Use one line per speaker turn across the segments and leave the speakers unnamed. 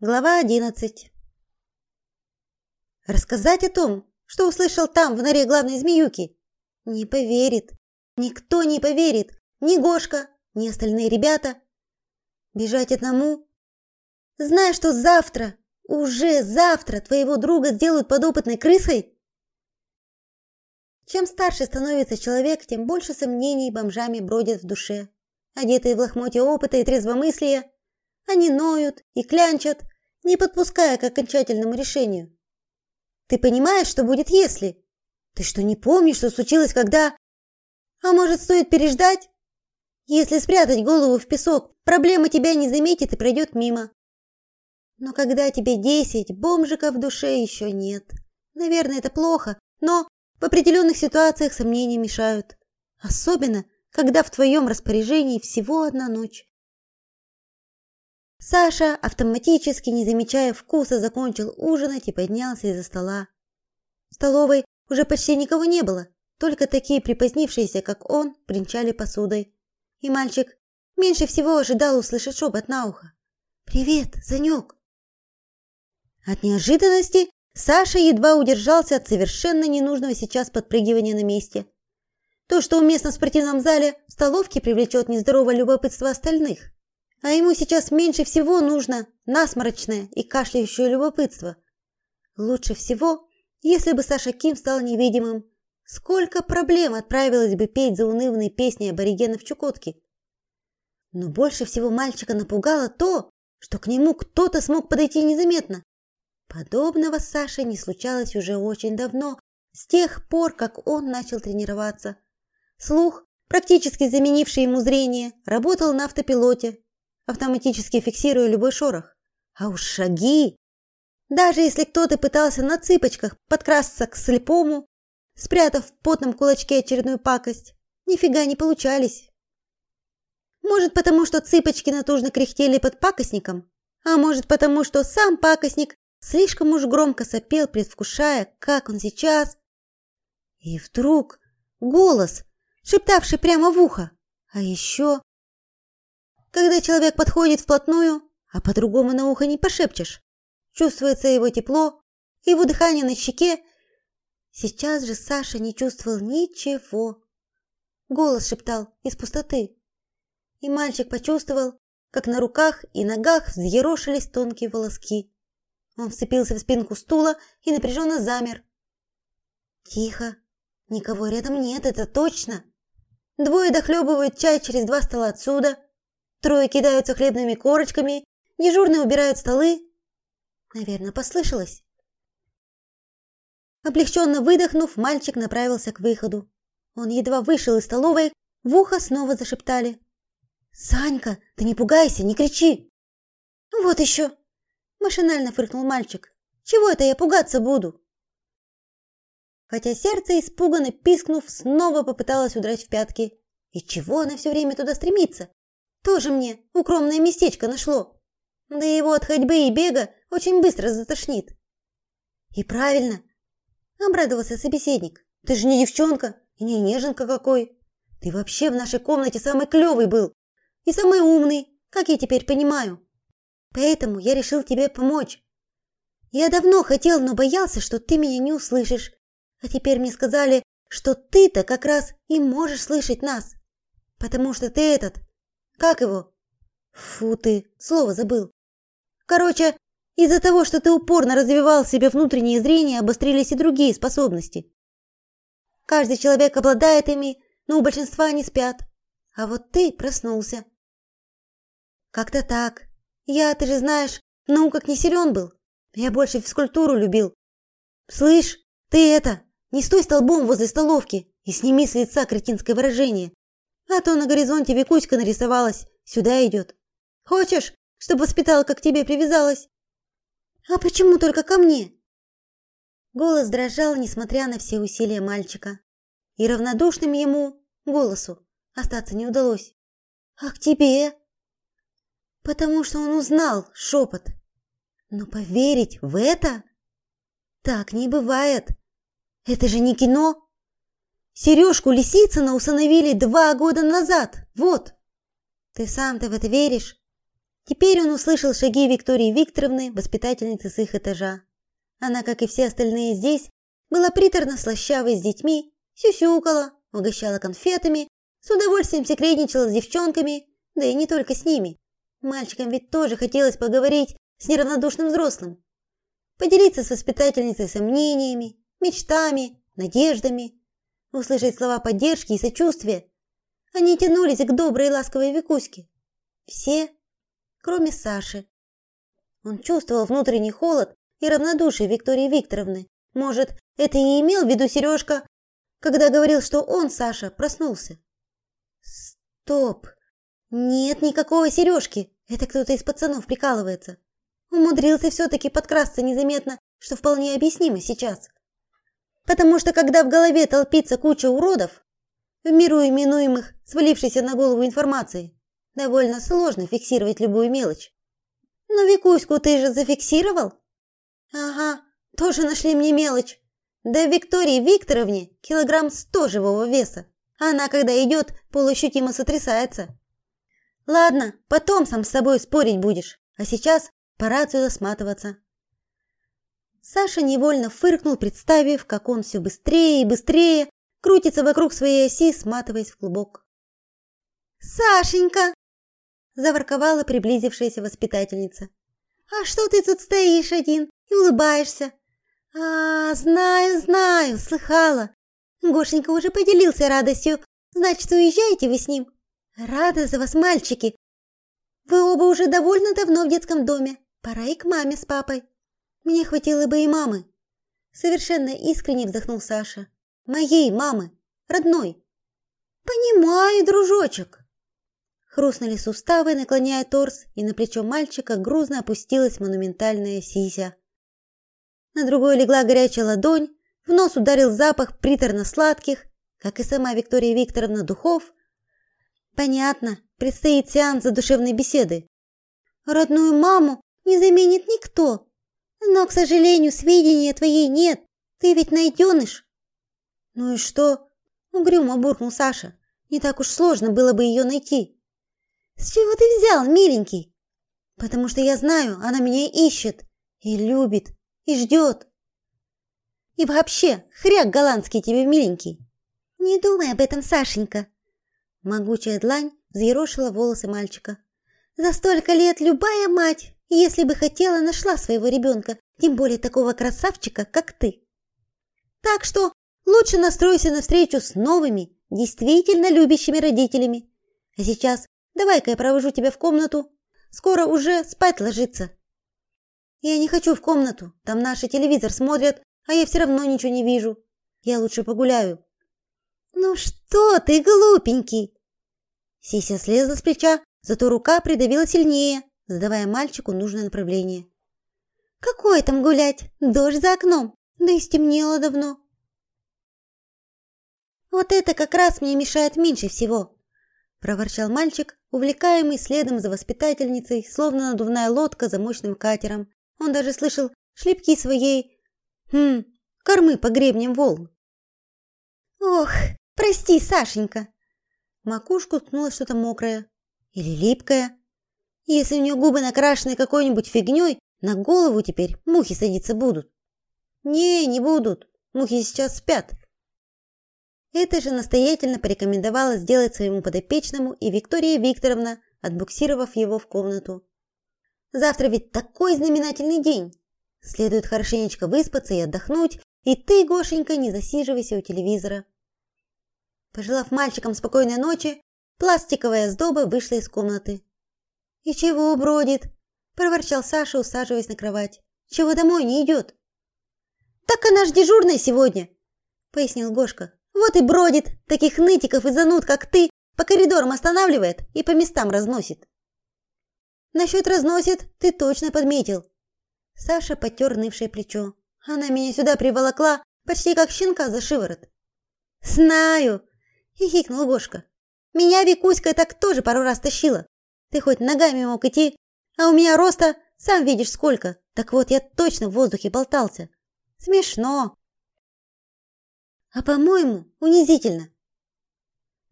Глава одиннадцать. Рассказать о том, что услышал там, в норе главной змеюки? Не поверит. Никто не поверит. Ни Гошка, ни остальные ребята. Бежать одному? Зная, что завтра, уже завтра твоего друга сделают подопытной крысой? Чем старше становится человек, тем больше сомнений бомжами бродят в душе. Одетые в лохмотья опыта и трезвомыслия, они ноют и клянчат, не подпуская к окончательному решению. Ты понимаешь, что будет если? Ты что, не помнишь, что случилось, когда... А может, стоит переждать? Если спрятать голову в песок, проблема тебя не заметит и пройдет мимо. Но когда тебе десять, бомжика в душе еще нет. Наверное, это плохо, но в определенных ситуациях сомнения мешают. Особенно, когда в твоем распоряжении всего одна ночь. Саша автоматически, не замечая вкуса, закончил ужинать и поднялся из-за стола. В столовой уже почти никого не было, только такие припозднившиеся, как он, бренчали посудой. И мальчик меньше всего ожидал услышать шепот на ухо. «Привет, Занек!» От неожиданности Саша едва удержался от совершенно ненужного сейчас подпрыгивания на месте. То, что уместно в спортивном зале, в столовке привлечет нездоровое любопытство остальных. А ему сейчас меньше всего нужно насморочное и кашляющее любопытство. Лучше всего, если бы Саша Ким стал невидимым. Сколько проблем отправилось бы петь заунывные песни аборигенов Чукотки. Но больше всего мальчика напугало то, что к нему кто-то смог подойти незаметно. Подобного с Сашей не случалось уже очень давно, с тех пор, как он начал тренироваться. Слух, практически заменивший ему зрение, работал на автопилоте, автоматически фиксируя любой шорох. А уж шаги! Даже если кто-то пытался на цыпочках подкрасться к слепому, спрятав в потном кулачке очередную пакость, нифига не получались. Может, потому что цыпочки натужно кряхтели под пакостником, а может, потому что сам пакостник слишком уж громко сопел, предвкушая, как он сейчас. И вдруг голос, шептавший прямо в ухо, а еще когда человек подходит вплотную, а по-другому на ухо не пошепчешь. Чувствуется его тепло, его дыхание на щеке. Сейчас же Саша не чувствовал ничего. Голос шептал из пустоты. И мальчик почувствовал, как на руках и ногах взъерошились тонкие волоски. Он вцепился в спинку стула и напряженно замер. Тихо. Никого рядом нет, это точно. Двое дохлебывают чай через два стола отсюда. Трое кидаются хлебными корочками, дежурные убирают столы. Наверное, послышалось. Облегченно выдохнув, мальчик направился к выходу. Он едва вышел из столовой, в ухо снова зашептали. «Санька, ты не пугайся, не кричи!» «Вот еще!» – машинально фыркнул мальчик. «Чего это я пугаться буду?» Хотя сердце, испуганно пискнув, снова попыталось удрать в пятки. И чего она все время туда стремится? Тоже мне укромное местечко нашло. Да его от ходьбы и бега очень быстро затошнит. И правильно, обрадовался собеседник. Ты же не девчонка и не неженка какой. Ты вообще в нашей комнате самый клёвый был и самый умный, как я теперь понимаю. Поэтому я решил тебе помочь. Я давно хотел, но боялся, что ты меня не услышишь. А теперь мне сказали, что ты-то как раз и можешь слышать нас. Потому что ты этот как его? Фу ты, слово забыл. Короче, из-за того, что ты упорно развивал в себе внутреннее зрение, обострились и другие способности. Каждый человек обладает ими, но у большинства они спят. А вот ты проснулся. Как-то так. Я, ты же знаешь, в науках не силен был. Я больше физкультуру любил. Слышь, ты это, не стой столбом возле столовки и сними с лица кретинское выражение. А то на горизонте Викуська нарисовалась, сюда идет. Хочешь, чтобы воспиталка к тебе привязалась? А почему только ко мне? Голос дрожал, несмотря на все усилия мальчика. И равнодушным ему, голосу, остаться не удалось. А к тебе? Потому что он узнал шепот. Но поверить в это? Так не бывает. Это же не кино. Сережку Лисицына усыновили два года назад. Вот. Ты сам-то в это веришь? Теперь он услышал шаги Виктории Викторовны, воспитательницы с их этажа. Она, как и все остальные здесь, была приторно-слащавой с детьми, сюсюкала, угощала конфетами, с удовольствием секретничала с девчонками, да и не только с ними. Мальчикам ведь тоже хотелось поговорить с неравнодушным взрослым, поделиться с воспитательницей сомнениями, мечтами, надеждами, услышать слова поддержки и сочувствия. Они тянулись к доброй и ласковой Викуське. Все, кроме Саши. Он чувствовал внутренний холод и равнодушие Виктории Викторовны. Может, это и имел в виду Сережка, когда говорил, что он, Саша, проснулся. Стоп. Нет никакого Сережки. Это кто-то из пацанов прикалывается. Умудрился все-таки подкрасться незаметно, что вполне объяснимо сейчас. Потому что когда в голове толпится куча уродов, в миру именуемых свалившейся на голову информации, довольно сложно фиксировать любую мелочь. Но Викуську ты же зафиксировал? Ага, тоже нашли мне мелочь. Да Виктории Викторовне килограмм сто живого веса. Она, когда идет, полуощутимо сотрясается. Ладно, потом сам с собой спорить будешь. А сейчас пора отсюда сматываться. Саша невольно фыркнул, представив, как он все быстрее и быстрее крутится вокруг своей оси, сматываясь в клубок. «Сашенька!» – заворковала приблизившаяся воспитательница. «А что ты тут стоишь один и улыбаешься?» «А, знаю, знаю, слыхала. Гошенька уже поделился радостью. Значит, уезжаете вы с ним?» Рада за вас, мальчики. Вы оба уже довольно давно в детском доме. Пора и к маме с папой. Мне хватило бы и мамы. Совершенно искренне вздохнул Саша. Моей мамы, родной. Понимаю, дружочек. Хрустнули суставы, наклоняя торс, и на плечо мальчика грузно опустилась монументальная сися. На другой легла горячая ладонь, в нос ударил запах приторно-сладких, как и сама Виктория Викторовна, духов, Понятно, предстоит сеанс задушевной беседы. Родную маму не заменит никто. Но, к сожалению, сведений твоей нет. Ты ведь найденыш. Ну и что? Угрюмо буркнул Саша. Не так уж сложно было бы ее найти. С чего ты взял, миленький? Потому что я знаю, она меня ищет и любит, и ждет. И вообще, хряк голландский тебе миленький. Не думай об этом, Сашенька. Могучая длань взъерошила волосы мальчика. За столько лет любая мать, если бы хотела, нашла своего ребенка, тем более такого красавчика, как ты. Так что лучше настройся на встречу с новыми, действительно любящими родителями. А сейчас давай-ка я провожу тебя в комнату. Скоро уже спать ложиться. Я не хочу в комнату. Там наши телевизор смотрят, а я все равно ничего не вижу. Я лучше погуляю. «Ну что ты, глупенький!» Сися слезла с плеча, зато рука придавила сильнее, задавая мальчику нужное направление. «Какое там гулять? Дождь за окном, да и стемнело давно». «Вот это как раз мне мешает меньше всего», – проворчал мальчик, увлекаемый следом за воспитательницей, словно надувная лодка за мощным катером. Он даже слышал шлепки своей... Хм, кормы по гребням волн. «Ох, прости, Сашенька!» макушку ткнуло что-то мокрое или липкое. Если у нее губы накрашены какой-нибудь фигней, на голову теперь мухи садиться будут. Не, не будут. Мухи сейчас спят. Это же настоятельно порекомендовала сделать своему подопечному и Виктория Викторовна, отбуксировав его в комнату. Завтра ведь такой знаменательный день. Следует хорошенечко выспаться и отдохнуть, и ты, Гошенька, не засиживайся у телевизора. Пожелав мальчикам спокойной ночи, пластиковая сдоба вышла из комнаты. «И чего бродит?» – проворчал Саша, усаживаясь на кровать. «Чего домой не идет?» «Так она ж дежурная сегодня!» – пояснил Гошка. «Вот и бродит, таких нытиков и зануд, как ты, по коридорам останавливает и по местам разносит». «Насчет разносит ты точно подметил». Саша потер нывшее плечо. Она меня сюда приволокла, почти как щенка за шиворот. «Знаю!» хихикнул Гошка. Меня Викуська так тоже пару раз тащила. Ты хоть ногами мог идти, а у меня роста, сам видишь сколько. Так вот, я точно в воздухе болтался. Смешно. А по-моему, унизительно.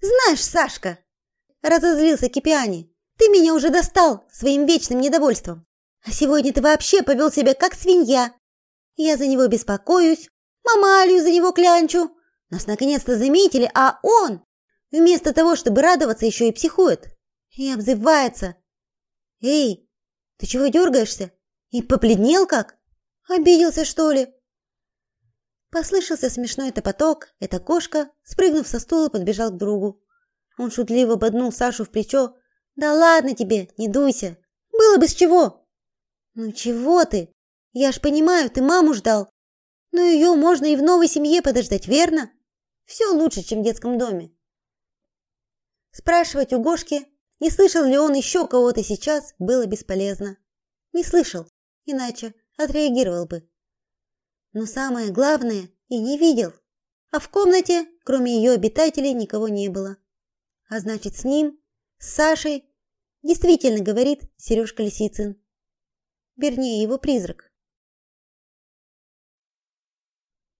Знаешь, Сашка, разозлился Кипиани, Ты меня уже достал своим вечным недовольством. А сегодня ты вообще повел себя как свинья. Я за него беспокоюсь, мамалью за него клянчу. Нас наконец-то заметили, а он вместо того, чтобы радоваться, еще и психует. И обзывается. Эй, ты чего дергаешься? И побледнел как? Обиделся, что ли? Послышался смешной топоток. Эта кошка, спрыгнув со стула, подбежал к другу. Он шутливо боднул Сашу в плечо. Да ладно тебе, не дуйся. Было бы с чего. Ну чего ты? Я ж понимаю, ты маму ждал. Но ее можно и в новой семье подождать, верно? Все лучше, чем в детском доме. Спрашивать у Гошки, не слышал ли он еще кого-то сейчас, было бесполезно. Не слышал, иначе отреагировал бы. Но самое главное, и не видел. А в комнате, кроме ее обитателей, никого не было. А значит, с ним, с Сашей, действительно говорит Сережка Лисицын. Вернее, его призрак.